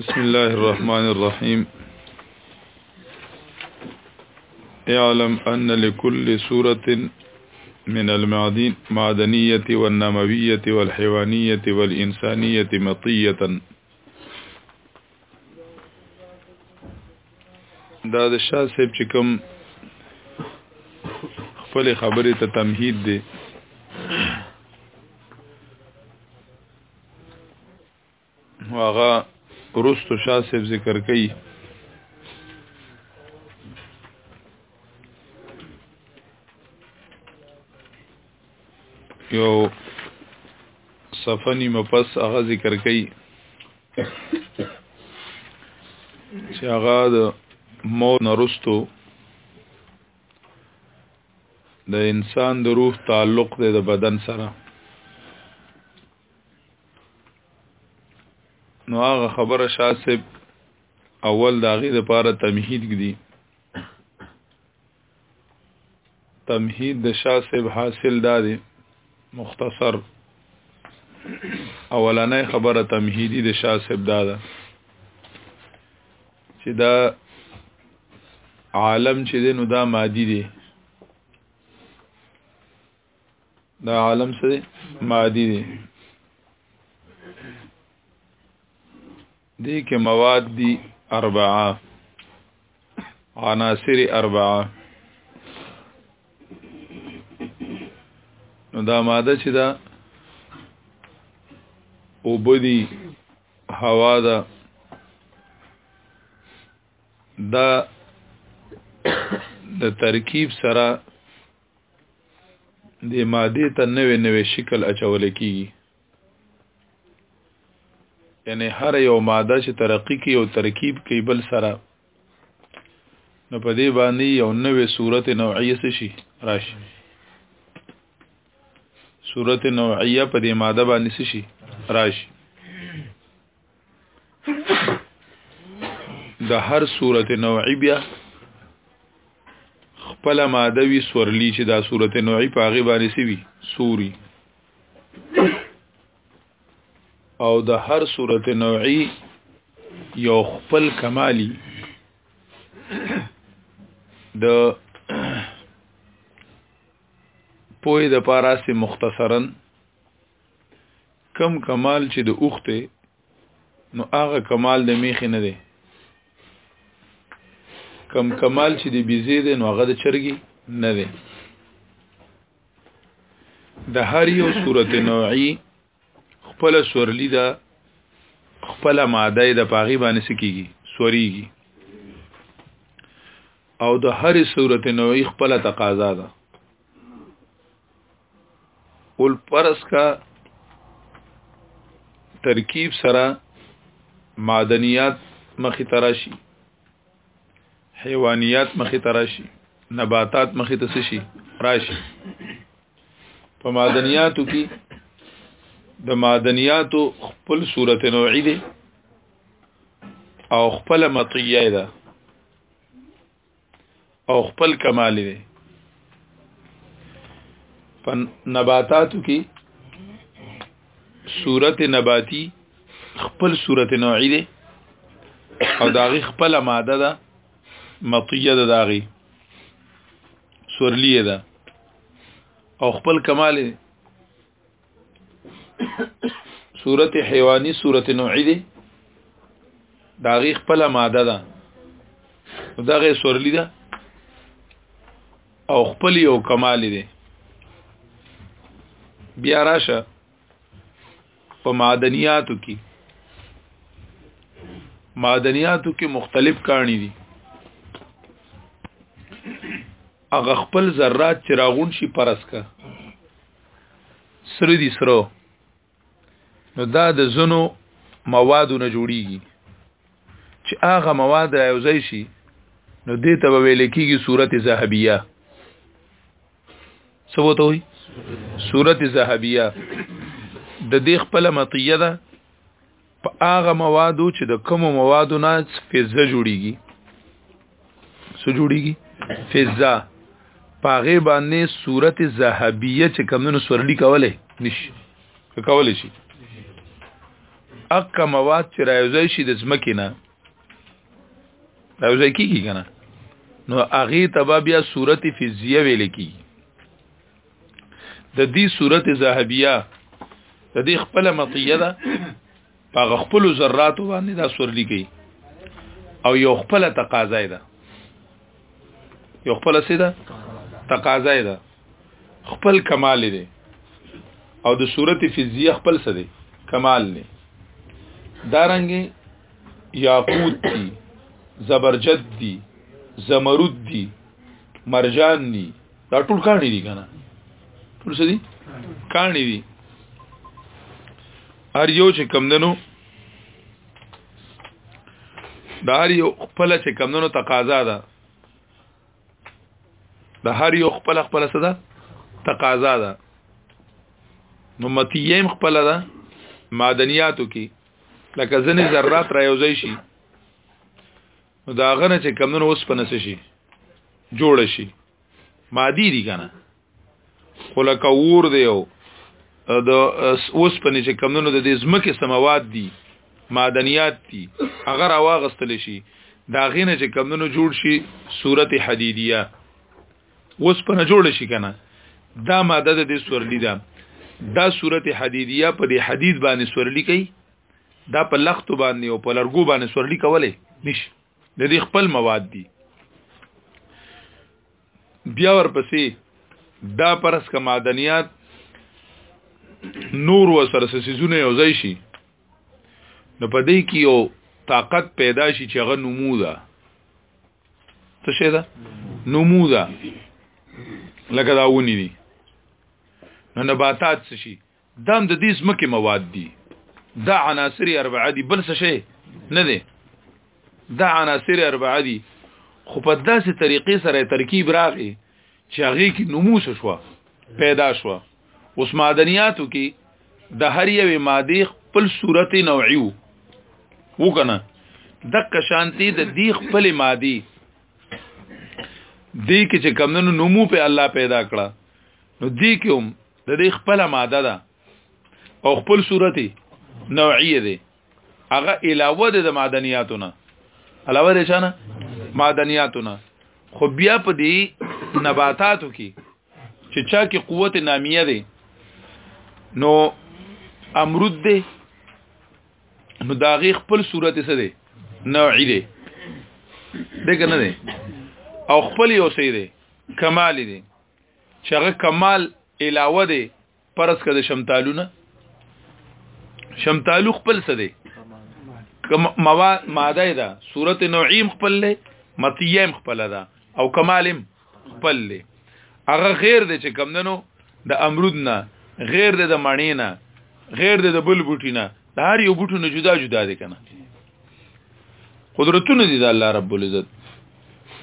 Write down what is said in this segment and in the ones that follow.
بسم الله الرحمن الرحيم اعلم أن لكل سورة من المعدنية والنموية والحيوانية والإنسانية مطية دا د شاه صاحب چې کوم خپل خبرې ته تمهید دی واغه رستو شاه صاحب ذکر کوي یو صفنی مپس هغه ذکر کوي چې هغه د مور نرستو د انسان د روح تعلق دی د بدن سره نو هغه خبره شاسب اول داغي د پاره تمهید کړي تمهید د شاه صاحب حاصل دادی مختصر اولنې خبره تمهیدی د شاه صاحب داده چې دا عالم چې دی نو دا مادي دی دا عالم څه دی مادي دی دې کې مواد دي اربعه عناصر اربعه نو دا ماده چې دا اوبدي هوا ده دا د ترکیب سره د ماده ته نوې نوې شکل اچول کیږي یعنی هر یو ماده چې ترقی کوي او ترکیب کوي بل سره نو په دې باندې یو نوې صورت نوعیه څه شي راشي صورت نوعیه په دې ماده باندې څه شي راشي د هر صورت نوعی بیا خپل ماده وی سورلی چې دا صورت نوعی په هغه باندې سی وی سوري او د هر صورت نوعی یو خپل کمالی د پوی د پاراسی مختصرا کم کمال چې د اوخته نو هغه کمال د میخ نه دی کم کمال چې د بیزی دی نو هغه د چرګي نه دی د هر یو صورت نوعی خپل سورلی دا خپل ماده د پاغي باندې سکیږي سوریږي او د هر صورت نوعی خپل تقاضا ده ول پرس کا ترکیب سره معدنیات مخی تراشی حیوانیات مخې ته راشي نباتات مخې ته شي راشي په معدنیاتو کې د معدنیاتو خپل صورت نوعی دی او خپل مطیه ده او خپل کمال دی په نباتاتو کې صورت نباتی خپل صورت نوعی دی او داغي خپل ماده ده مطیه ده داغي سورلیه ده او خپل کمال صورت حیوانی صورت نوعی دی داغی خپل ماده ده دغه سورلی ده او خپل یو کمال دی بیا راشه په معدنیاتو کې معدنیاتو کې مختلف کانی دي هغه خپل ذرات چې راغون شي پرس کا سره دي سره نو دا د زنو موادو نه جوړیږي چې هغه مواد راوځي شي نو دې ته ویل کېږي صورت ذهبیه څه وته وي صورت ذهبیه د دې خپل مطیه ده په هغه موادو چې د کومو موادو نه فزه جوړیږي څه جوړیږي فزه پاغه باندې صورت ذهبیه چې کمونو سورلی کوله نشي کوله شي اقا مواد چې راوځي شي د زمکې نه راوځي کیږي کنه نو اغه تبا بیا صورت فزیه ویل کیږي د دې صورت ذهبیه د دې خپل مطیه ده په خپل ذرات باندې دا سور لګي او یو خپل تقاضا ده یو خپل څه ده تقاضا ده خپل کمال دی او د صورت فزیه خپل څه دی کمال نه دارنګ یاقوت دی زبرجد دی زمرد دی مرجان دی دا ټول کاني دي کنه ټول څه دي کاني دي هر یو چې کم دنو دا هر یو خپل چې کم دنو تقاضا ده دا هر یو خپل خپل څه ده تقاضا ده نو متیم خپل ده معدنیاتو کې لکه ځنې ذرات را یوځای شي نو دا غنه چې کمونه اوس په نس شي جوړ شي مادي دي کنه خلکه ور دی او د اوس په نس کمونه د دې زمکه سماوات دي معدنیات دي اگر اواغستل شي دا غنه چې کمونه جوړ شي صورت حدیدیه اوس په نه جوړ شي کنه دا ماده د دې سورلی ده دا صورت حدیدیه په دې حدید باندې سورلی کوي دا په لختو باندې او په لرګو باندې سورلي کولای نشي د دې خپل مواد دي بیا ورپسې دا پرس کا معدنیات نور و سره سيزونه یو ځای شي نو په دې کې یو طاقت پیدا شي چې هغه نمو ده څه شي ده نمو ده لکه دا ونی دي نو نباتات څه شي دا هم د دې ځمکې مواد دي دا عناصر اربعه دي بل څه شي نه دي دا عناصر اربعه دي خو په داسې طریقې سره ترکیب راغی چې هغه کې نموس شو پیدا شو اوس معدنیاتو کې د هر یوې ماده خپل صورت نوعي وو کنه د کشانتی د دی خپل ماده دی کې چې کمنو نمو په الله پیدا کړه نو دی کې هم د دې خپل ماده ده او خپل صورت نوعیه ده هغه علاوه د معدنیاتونه علاوه د شانه معدنیاتونه خو بیا په دې نباتاتو کې چې چا کې قوت نامیه ده نو امرود ده نو داغه خپل صورت څه ده نوعی ده دغه نه ده او خپل یو سي ده کمال ده چې هغه کمال علاوه دی پرس کده شمتالونه شمتالو خپل څه دی مواد ماده ده صورت نوعیم خپل له متیم خپل ده او کمالم خپل له هغه غیر دی چې کم دنو د امرود نه غیر دی د معنی نه غیر دی د بل بوټی نه د هر یو بوټو نه جدا جدا دی کنه قدرتونه دي د الله رب العزت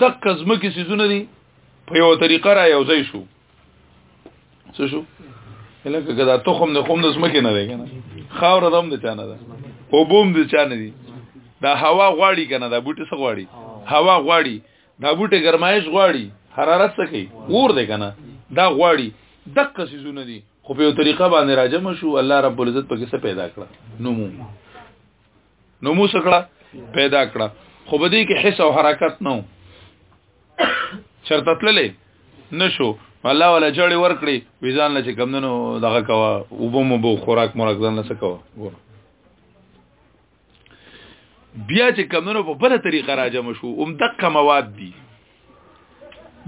دک زمکه سيزونه دي په یو طریقه را یو ځای شو څه شو لکه کدا تخم نه خوم د سمکه نه دی کنه خاور دم د چانه ده او بوم د چانه دی دا هوا غواړي کنه دا بوټي څه غواړي هوا غواړي دا بوټي گرمایش غواړي حرارت څه کوي ور دی کنه دا غواړي دغه سيزونه دي خو په طریقه باندې راجم شو الله رب العزت پکې څه پیدا کړ نو نو مو سکړه پیدا کړه خو بده کې حس او حرکت نو چرته تللې نشو الله ولا جړې ور کړې ویزان لچ کم نو دغه کوا او بو مو بو خوراک مرګ ځان لچ کوا ګور بیا چې کمونو په بل طریقه راجم شو اوم دقه مواد دي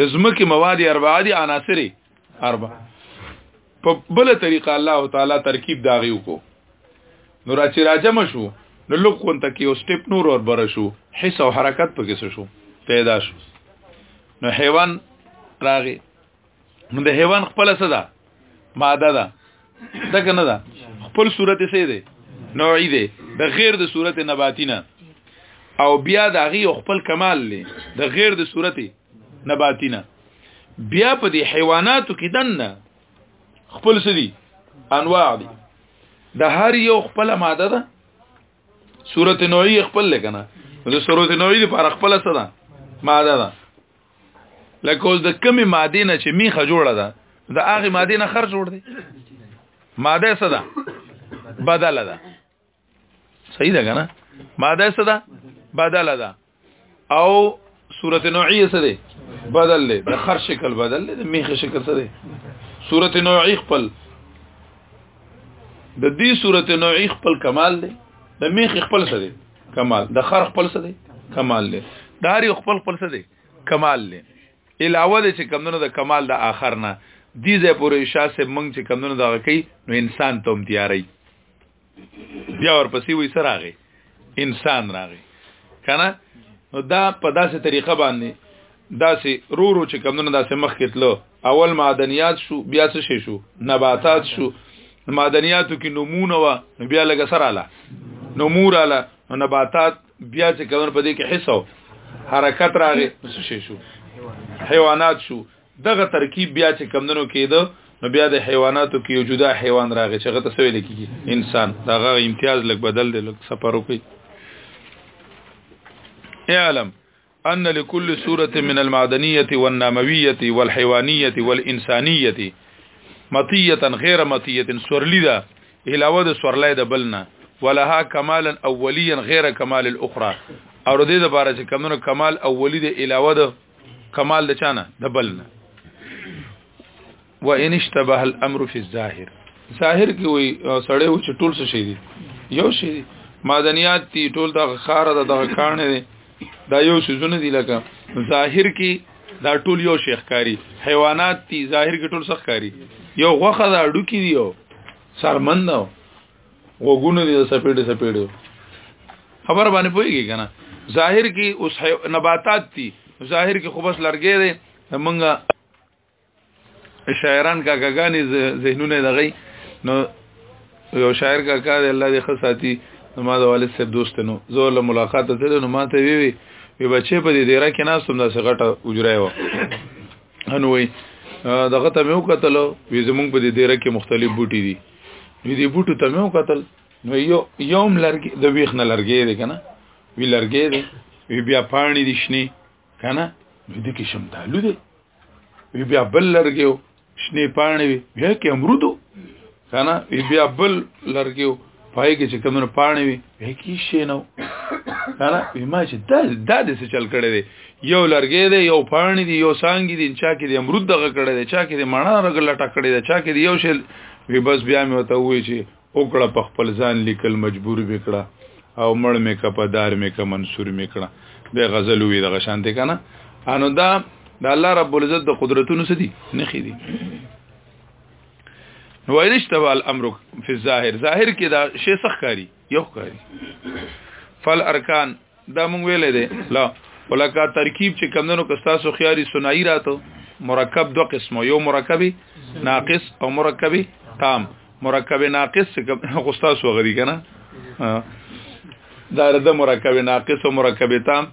د زمکه مواد اربعه دي عناصر اربع په بل طریقه الله تعالی ترکیب داغي وکړو نو را چې راجم شو نو لوګ کون تک یو سټپ نور اور بر شو حس او حرکت پکې څه شو پیدا شو نو حیوان راغی نو د حیوان خپل څه ده ماده ده دا کنه ده خپل صورت څه ده نوعی ده د غیر د صورت نباتی نه او بیا د غي خپل کمال لې د غیر د صورت نباتینا بیا په دې حیواناتو کې دنه خپل سدي انواع دي د هر یو خپل ماده ده صورت نوعی خپل لکنه د صورت نوعی لپاره خپل څه ده ماده ده لکه اوس د کمی ماده نه چې میخه جوړه ده د هغه ماده نه خرج جوړ دی ماده څه ده بدله ده صحیح ده کنه ماده څه ده بدل ده او صورت نوعیه څه ده بدل له د خر شکل بدل له د میخ شکل څه ده صورت نوعی خپل د دې صورت نوعی خپل کمال ده د میخ خپل څه ده کمال د خر خپل څه ده کمال ده د هر خپل خپل څه ده کمال ده علاوه د چې کمونو د کمال د آخر نه دي زه پورې شاسه منګ چې کمونو دا کوي نو انسان ته هم تیاري بیا ورپسې وې سره راغی انسان راغی کنه نو دا په داسې طریقه باندې داسې رو رو چې کمونه داسې مخ کې تلو اول معدنیات شو بیا څه شي شو نباتات شو معدنیاتو کې نمونه وا بیا لګه سره اله نمور اله نباتات بیا چې کمونه په دې کې حصو حرکت راغی څه شي شو حیوانات شو دغه ترکیب بیا چې کمندنو کېده نو بیا د حیواناتو کې یو جدا حیوان راغی چې هغه ته سوي لیکي انسان داغه امتیاز لګ بدل دی لګ سفر وکي اعلم ان لكل سوره من المعدنيه والنامويه والحيوانيه والانسانيه مطيه غير مطيه سورلی ده علاوه د سورلای د بلنه ولها کمالا اوليا غير کمال الاخرى اور دې د بارے چې کمونو کمال اولی د علاوه د کمال د چانه د بلنه و ان اشتبه الامر فی الظاهر ظاهر کې وي سړی و چې ټول څه شي دي یو شي دي معدنیات دي ټول د خار د دغه کارنه دي دا یو شي زونه دي لکه ظاهر کې دا ټول یو شیخ کاری حیوانات دي ظاهر کې ټول څه کاری یو غوخه دا ډوکی دی یو سرمند وګونو دې سپېډې سپېډې خبر باندې پويږي کنه ظاهر کې اوس نباتات دي ظاهر کې خو بس لرګې دي منګه شاعران کاکاګانی ذهنونه دغی نو یو شاعر کاکا دی الله دې خصاتی ما د والد صاحب دوست نو زه له ملاقات ته نو ما ته وی وی وی بچې په دې دیره کې ناس تم داسې غټه اجرای و انوي دغه ته مې وکتل وی زمونږ په دې دیره کې مختلف بوټي دي نو دې بوټو ته مې وکتل نو یو یوم لرګي د ویخ نه لرګي دی کنه وی لرګي دی وی بیا پانی دي شنی کنه نو دې کې شمدالو دی وی بیا بل لرګي شنی پانی وی بیا کې امرودو کنه وی بیا بل لرګي پای کې چې کومه پانی وی هیڅ شي نو کنه ما چې دا دا د څه چل کړي دی یو لرګې دی یو پانی دی یو سانګي دی چا کې دی امرود دغه کړي دی چا کې دی مانا رګل ټکړي دی چا کې دی یو شل وی بس بیا مې وته وی چې وکړه په خپل ځان لیکل مجبور وکړه او مړ مې کا په دار مې کا منصور مې کړه به غزل وی دغه شانته کنه انو دا د الله رب العزت د قدرتونو سدي نخې دي نو ویلشته ول امر فی الظاهر ظاهر کې دا شی سخ کاری یو کاری فل ارکان دا مونږ ویلې ده لا ولکه ترکیب چې کمندونو کستا سو خیاري سنای راتو مرکب دو قسمه یو مرکبی ناقص او مرکبی تام مرکب ناقص غستا سو غری کنه دا د مرکب ناقص او مرکب تام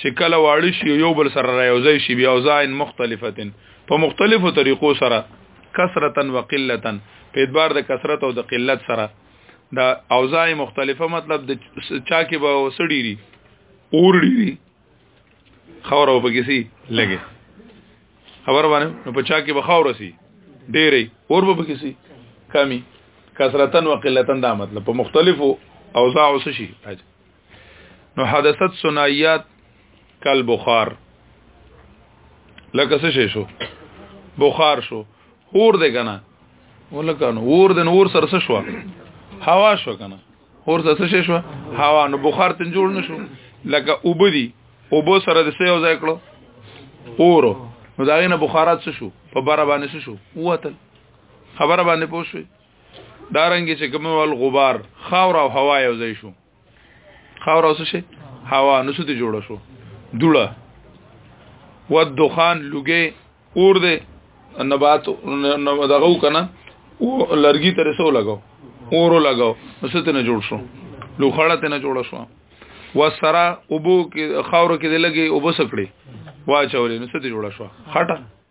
چې کله واړ شي یو بل سره راوځي شي بیا ځاین مختلفتن په مختلفو طریقو سره کثرتن وقلتن په اعتبار د کثرت او د قلت سره دا اوزاع مختلفه مطلب د چا کې به وسړي دي اور دي خبرو په کیسي لګي خبر باندې نو په چا کې به خاور سي ډېرې اور په کیسي کمی کثرتن وقلتن دا مطلب په مختلفو اوزاع وسشي نو حدثت صنایات کل بخار لکه څه شو بخار شو اور دې کنه ولکه نو اور دې نور سره څه شو هوا شو کنه اور سره څه شو هوا نو بخار تن جوړ نشو لکه وبدي وبو سره د سيو ځای کړو اورو نو دا غینه بخارات څه شو په بار باندې څه شو وته خبره باندې پوښوي دارنګ چې کومه ول غبار خاور او هوا یو ځای شو خاور اوس شي هوا نو څه جوړ شو دوړه ودخان لګي اور دې نبات دغه کنه او لرګي تر سو لګاو اورو لګاو نو څه ته نه جوړ شو لوخړه ته نه جوړ شو وسرا ابو کې خاور کې دې لګي ابو سکړي واچولې نو څه ته جوړ شو خټه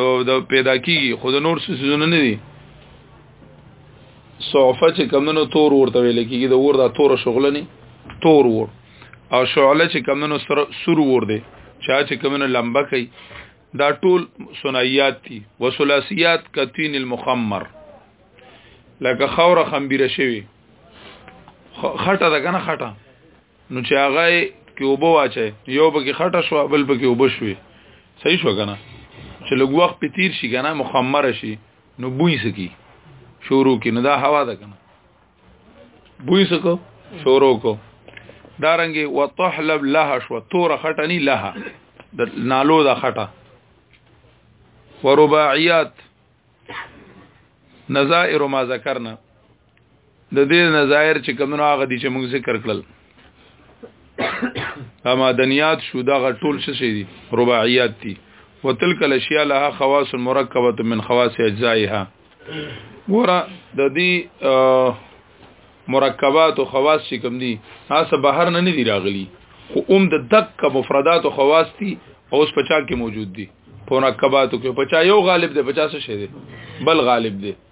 او د پیدا کیږي خو د نور څه سيزونه نه دي صوفه چې کمنو تور ورته ویل کیږي د ور د تور شغل نه تور ور او شعله چې کمنو سر سور ور دي چا چې کمنو لمبه کوي دا ټول صنایات دي وسلاسیات کتین المخمر لکه خوره خمبيره شوی خټه ده کنه خټه نو چې هغه کې وبو واچي یو پکې خټه شو بل پکې وبو شوې صحیح شو کنه چې لږ وخت په تیر شي کنه مخمر شي نو بوی سکی شروع کې نه دا هوا ده کنه بوی سکو شروع کو دارنګي وتحلب لها شو تور خټه نه لها د نالو دا خټه ورباعيات نظائر ما ذکرنا د دې نظایر چې کمنو هغه دي چې موږ ذکر کړل اما دنیات شو دا ټول څه شي دي رباعیات دي وتلک الاشیاء لها خواص مرکبه من خواص اجزائها ګوره د دې مرکبات او خواص چې کوم دي هغه بهر نه نه دي راغلي خو اوم د دک مفردات او خواص دي او اوس پچا کې موجود دي په مرکباتو کې پچا یو غالب دی پچا څه شي دی بل غالب دی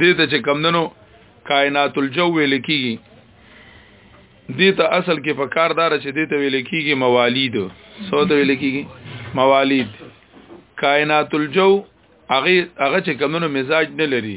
دې ته چې کمندنو کائنات الجو ویل کیږي دې ته اصل کې په کاردار چې دې ته ویل کیږي موالید سو ته ویل کیږي موالید کائنات الجو هغه هغه چې کمونو مزاج نه لري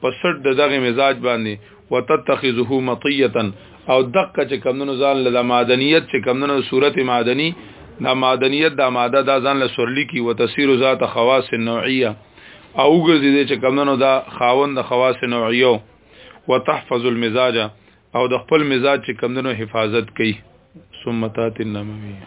په سټ د دغه مزاج باندې وتتخذه مطیه او دقه چې کمونو ځان له معدنیت چې کمونو صورت معدنی دا معدنیت دا ماده دا ځان له سورلی کی وتسیر ذات خواص نوعیه او ګرځي چې کمونو دا خاوند د خواص نوعیه وتحفظ المزاج او د خپل مزاج چې کمونو حفاظت کوي ثم تات النمویه